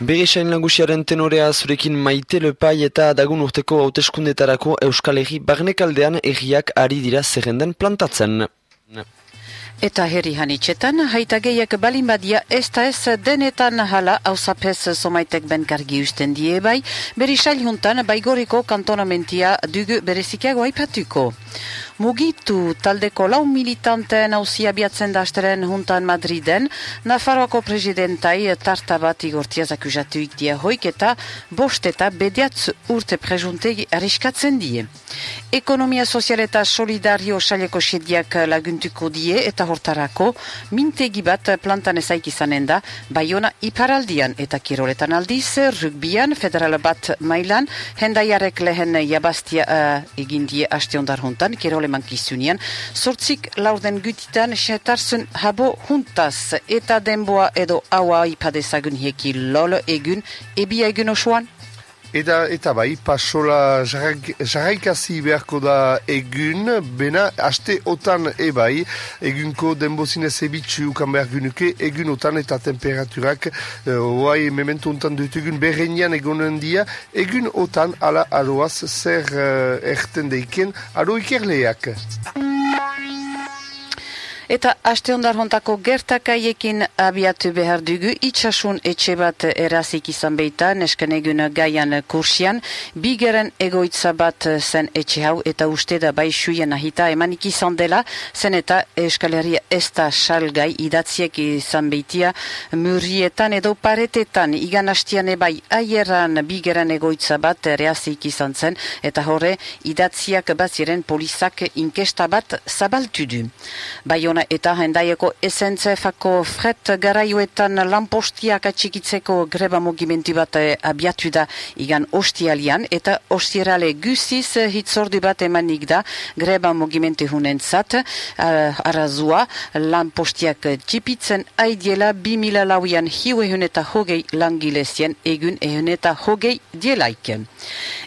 Beresain lagusiaren tenorea zurekin maite lepai eta dagun urteko hauteskundetarako Euskal Herri barnekaldean erriak ari dira zerrenden plantatzen. Eta herri hanitxetan, haita gehiak balin badia ez da ez denetan hala hausapez somaitek benkargi usten die bai, beri juntan baigoriko kantonamentia dugu berezikiago aipatuko. Mugitu taldeko lau militanteen hausia biatzen dasteren juntan Madriden, Nafarroako presidentai tarta bat igortiaz akuzatuik dia hoik eta bost eta bediatz urte prejuntegi ariskatzen die. Ekonomia sozial eta solidario saleko sediak laguntuko die eta hortarako mintegi bat plantan ezaik izanen da Bayona iparaldian eta kiroletan aldiz, rugbian, federal bat mailan, hendaiarek lehen jabastia uh, egin die haste ondar juntan, kirole emankizunian, sortzik laurden gutitan xetarzun habo juntaz eta denboa edo haua ipadezagun heki lolo egun, ebi egun osoan? Eta, eta bai, pasola jarraikazi beharko da egun, bena, haste otan ebai, egunko denbozinez ebitzu ukan behar gynuke, egun otan eta temperaturak, uh, oai memento ontan dutugun berreinian egonen dia, egun otan ala aroaz zer uh, erten deiken, aro ikerleak. Eta aste ondar hontako gertakaiekin abiatu behar dugu, itxasun etxe bat erazik izan beita, nesken egun gaian kursian, bigeren egoitza bat zen etxe hau, eta uste da bai suien ahita emanik izan dela, zen eta eskaleria ez da salgai idatziek izan beitia, murrietan edo paretetan, igan hastian ebai aieran bigeren egoitza bat erazik izan zen, eta horre idatziak bat ziren polizak inkesta bat zabaltu du. Bai eta hendaieko esentzefako fret garaioetan lanpostiak atxikitzeko greba mugimendu bat eh, abiatu da igan ostialian eta ostierale guziz hitzordu bat emanik da greba mugimendu hunen zat uh, arazua lanpostiak txipitzen aidiela 2000 lauian hiu ehun eta hogei langilezien egun ehun eta hogei dielaik.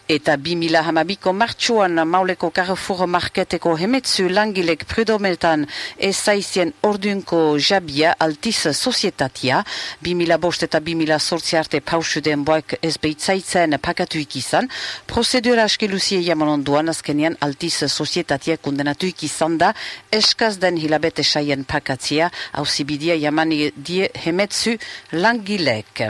Eta 2000 hamabiko martxuan mauleko Carrefour Marketeko hemetzu langilek prudometan ez zaizien orduenko jabia altiz sozietatia, 2000 bost eta 2000 sortzi arte pausu den boak ez behitzaitzen pakatuik izan, prozedura askeluzie jaman onduan azkenian altiz sozietatia kundenatuik izan da, eskaz den hilabete saien pakatzia, hausibidia jaman die hemetzu langilek.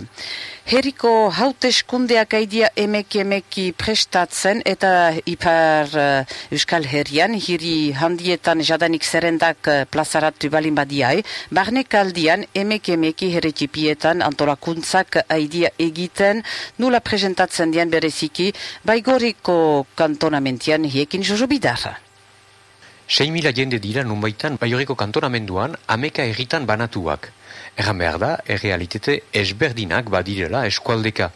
Heriko hauteskundeak aidia emeki emeki prestatzen eta ipar uh, Euskal Herrian, hiri handietan jadanik zerendak uh, plazaratu balin badiai, barnek aldian emeki emeki heretipietan antolakuntzak aidia egiten, nula presentatzen dian bereziki, baigoriko kantonamentian hiekin jojo bidarra. 6.000 jende dira nunbaitan baigoriko kantonamenduan ameka erritan banatuak. Erran behar da, errealitete esberdinak badirela eskualdeka.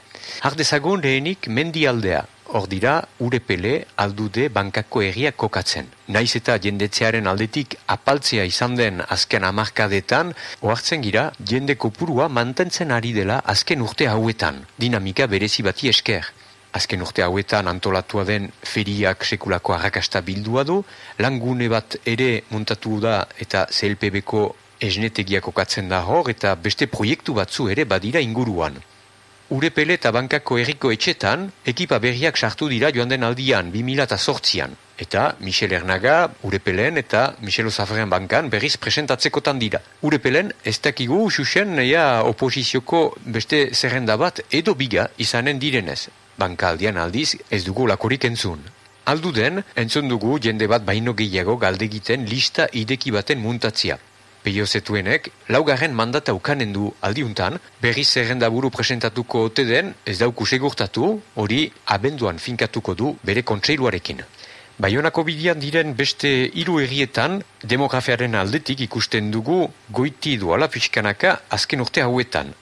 Hardezagon lehenik mendialdea, hor dira urepele aldude bankako erriak kokatzen. Naiz eta jendetzearen aldetik apaltzea izan den azken amarkadetan, ohartzen gira jende kopurua mantentzen ari dela azken urte hauetan, dinamika berezi bati esker. Azken urte hauetan antolatua den feriak sekulako arrakasta bildua du, langune bat ere muntatu da eta CLPB-ko esnetegia kokatzen da hor eta beste proiektu batzu ere badira inguruan. Urepele eta bankako erriko etxetan, ekipa berriak sartu dira joan den aldian 2008an. Eta Michel Ernaga, Urepelen eta Michel Osafrean bankan berriz presentatzekotan dira. Urepelen ez dakigu ususen ea oposizioko beste zerrenda bat edo biga izanen direnez. Banka aldian aldiz ez dugu lakorik entzun. Aldu den, entzun dugu jende bat baino gehiago galdegiten lista ideki baten muntatzia. Peio zetuenek, laugarren mandata ukanen du aldiuntan, berri zerrenda buru presentatuko ote den, ez dauku segurtatu, hori abenduan finkatuko du bere kontseiluarekin. Baionako bidian diren beste hiru errietan, demografiaren aldetik ikusten dugu goiti duala pixkanaka azken urte hauetan.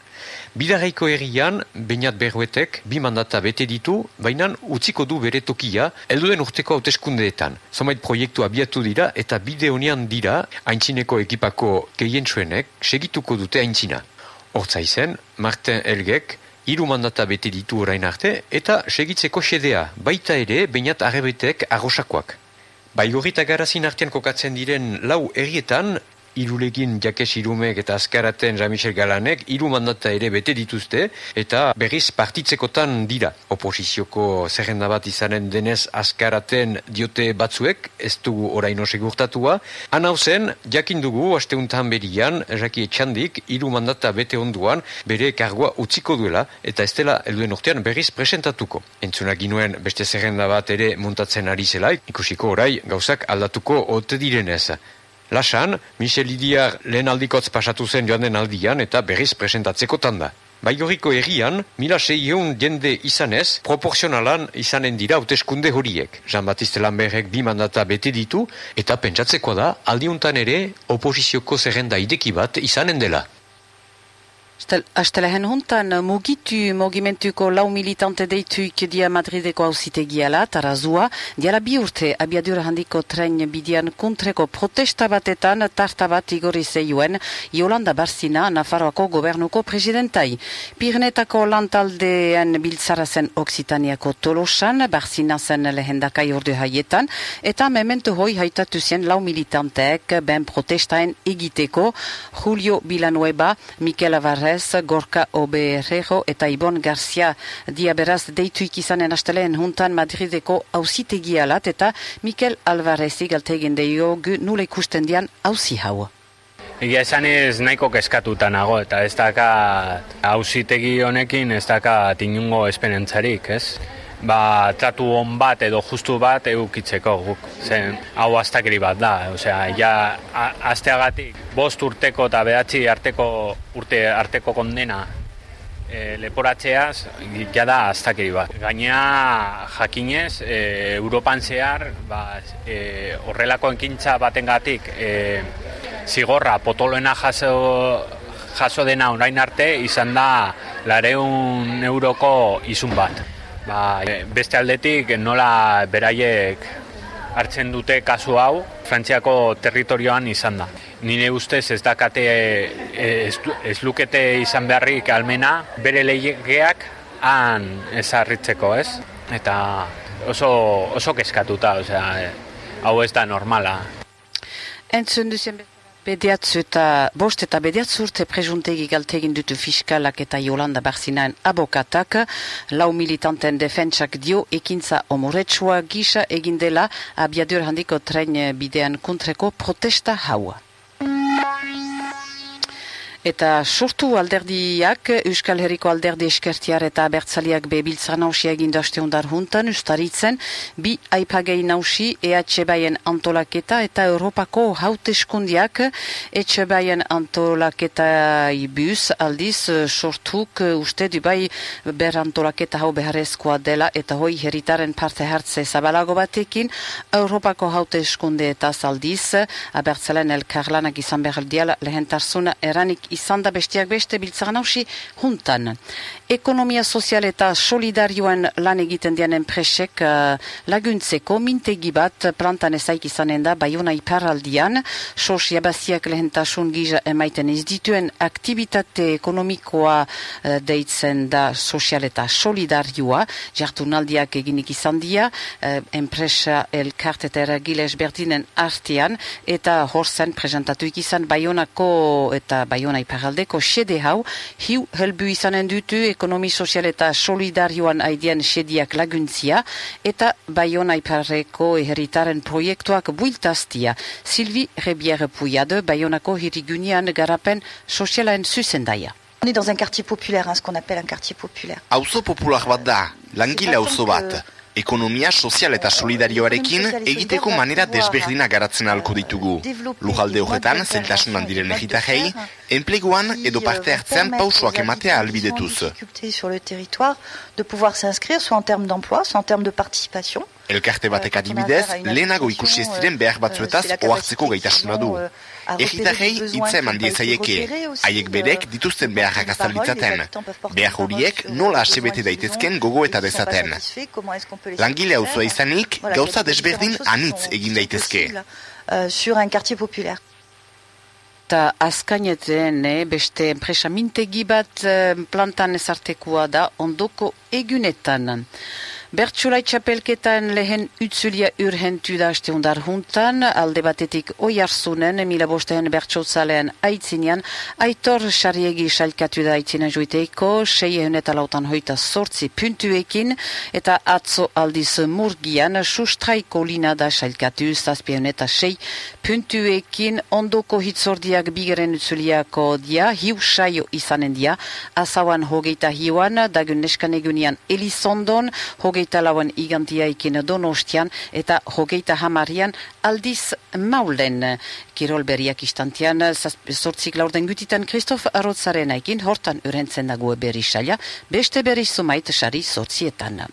Bidarraiko errian, bainat berruetek, bi mandata bete ditu, baina utziko du bere tokia, elduen urteko hauteskundeetan. Zomait proiektu abiatu dira eta bide honian dira, haintzineko ekipako gehientsuenek, segituko dute haintzina. Hortza izen, Martin Elgek, hiru mandata bete ditu orain arte, eta segitzeko xedea, baita ere, bainat arrebetek arrosakoak. Baigorita garazin artean kokatzen diren lau errietan, irulegin jakes irumek eta azkaraten Jean-Michel Galanek iru mandata ere bete dituzte eta berriz partitzekotan dira. Oposizioko zerrenda bat izanen denez azkaraten diote batzuek, ez dugu oraino segurtatua. Han hau zen, jakin dugu, asteuntan berian, jaki etxandik, iru mandata bete onduan, bere kargoa utziko duela, eta ez dela elduen urtean berriz presentatuko. Entzuna ginuen beste zerrenda bat ere muntatzen ari zela, ikusiko orai gauzak aldatuko ote direnez. Lasan, Michel Idiar lehen aldikotz pasatu zen joan den aldian eta berriz presentatzeko tanda. Baigoriko errian, mila seihun jende izanez, proporzionalan izanen dira hauteskunde horiek. Jean-Baptiste Lamberrek bi mandata bete ditu, eta pentsatzeko da, aldiuntan ere, oposizioko zerrenda ideki bat izanen dela. Aztelehen hontan mugitu mogimentuko lau militante deituik dia Madrideko hausitegiala, tarazua, diala bi urte abiadura handiko tren bidian kontreko protesta batetan tarta bat igori zeioen Yolanda Barzina, Nafarroako gobernuko presidentai. Pirnetako lantaldean biltzara zen Oksitaniako tolosan, Barzina zen lehendakai ordu haietan, eta mementu hoi haitatu zen lau militanteek ben protestaen egiteko Julio Villanueva, Mikel Avarre, Alvarez, Gorka Oberrejo eta Ibon Garcia diaberaz deituik izanen asteleen juntan Madrideko auzitegialat eta Mikel Alvarezi galtegen deio gu nule ikusten dian auzi hau. Egia esan ez nahiko keskatuta nago eta ez daka auzitegi honekin ez daka tinungo espenentzarik, ez? Ba, tratu on bat edo justu bat eukitzeko guk. Zen, hau astakeri bat da, osea, ja, asteagatik, bost urteko eta behatzi arteko urte arteko kondena e, leporatzeaz, ja da astakeri bat. Gainea, jakinez, e, Europan zehar, ba, e, horrelako enkintza batengatik e, zigorra potoloena jaso jaso dena orain arte izan da lareun euroko izun bat. Ba, beste aldetik nola beraiek hartzen dute kasu hau Frantziako territorioan izan da. Nire ustez ez dakate e, ez, ez lukete izan beharrik almena bere lehigeak han ezarritzeko ez? Eta oso, oso keskatuta, osea, hau ez da normala. Entzun duzen Bediatzu eta bost eta bediatzu urte prejuntegi galtegin dutu fiskalak eta Jolanda Barzinaen abokatak, lau militanten defentsak dio ekintza omoretsua gisa egindela abiadur handiko tren bidean kontreko protesta haua. Eta sortu alderdiak, Euskal Herriko alderdi eskertiar eta bertzaliak bebiltzara nausia egin daste ondar juntan, ustaritzen, bi aipagei nausi EH Baien antolaketa eta Europako hauteskundiak EH Baien antolaketa ibuz, aldiz sortuk uste du bai ber antolaketa hau beharrezkoa dela eta hoi herritaren parte hartze zabalago batekin, Europako hauteskunde eta zaldiz, abertzalen elkarlanak izan behar diala lehentarsuna eranik izan da bestiak beste biltzaren hausi juntan. Ekonomia sozial eta solidarioan lan egiten dian enpresek uh, laguntzeko mintegi bat plantan ezaik izanen da baiona iparaldian, sos jabaziak lehentasun giza emaiten ez dituen aktivitate ekonomikoa uh, deitzen da sozial eta solidarioa, jartunaldiak eginik izan dia, uh, enpresa elkart eta eragile esberdinen artean, eta horzen presentatuik izan baionako eta baiona iparaldeko sede hau, hiu helbu izanen dutu ekonomi sozial eta solidarioan aidean sediak laguntzia, eta baiona iparreko eheritaren proiektuak builtaztia. Silvi Rebier Puyade, baionako hirigunian garapen sozialaen zuzendaia. On est dans un quartier populaire, hein, ce qu'on appelle un quartier populaire. Auzo popular bat da, langile auzo bat ekonomia sozial eta solidarioarekin egiteko manera desberdina garatzen alko ditugu. Lujalde horretan, zeltasunan diren egitarrei, enpleguan edo parte hartzean pausoak ematea albidetuz. de pouvoir s'inscrire, soit en termes d'emploi, soit en termes de participation. Elkarte batek adibidez, lehenago ikusi ez diren behar batzuetaz ohartzeko gaitasuna du. Egitarrei hitza eman diezaieke, haiek berek dituzten beharrak azalitzaten. Behar horiek nola asebete daitezken gogo eta dezaten. Langile hau izanik, gauza desberdin anitz egin daitezke. Euh, sur un quartier populaire. Eta azkaineten, eh, beste enpresa mintegi bat eh, plantan ezartekoa da ondoko egunetan. Bertsulai txapelketan lehen utzulia urhentu da aste undar juntan, alde batetik oi arzunen, mila bostean bertsotzalean aitzinean, aitor sariegi salkatu da aitzina joiteiko, sei eta lautan hoita sortzi puntuekin, eta atzo aldiz murgian, sustraiko lina da salkatu, zazpion eta sei puntuekin, ondoko hitzordiak bigeren utzuliako dia, hiu saio izanen dia, azauan hogeita hiuan, dagun neskan egunian Elizondon, hogeita lauan igantia ikin donostian, eta hogeita hamarian aldiz maulen. Kirol berriak istantian, sortzik laurden gutitan Kristof Arotzaren aikin, hortan urentzen dago berri saia, beste berri sumait sari sortzietan.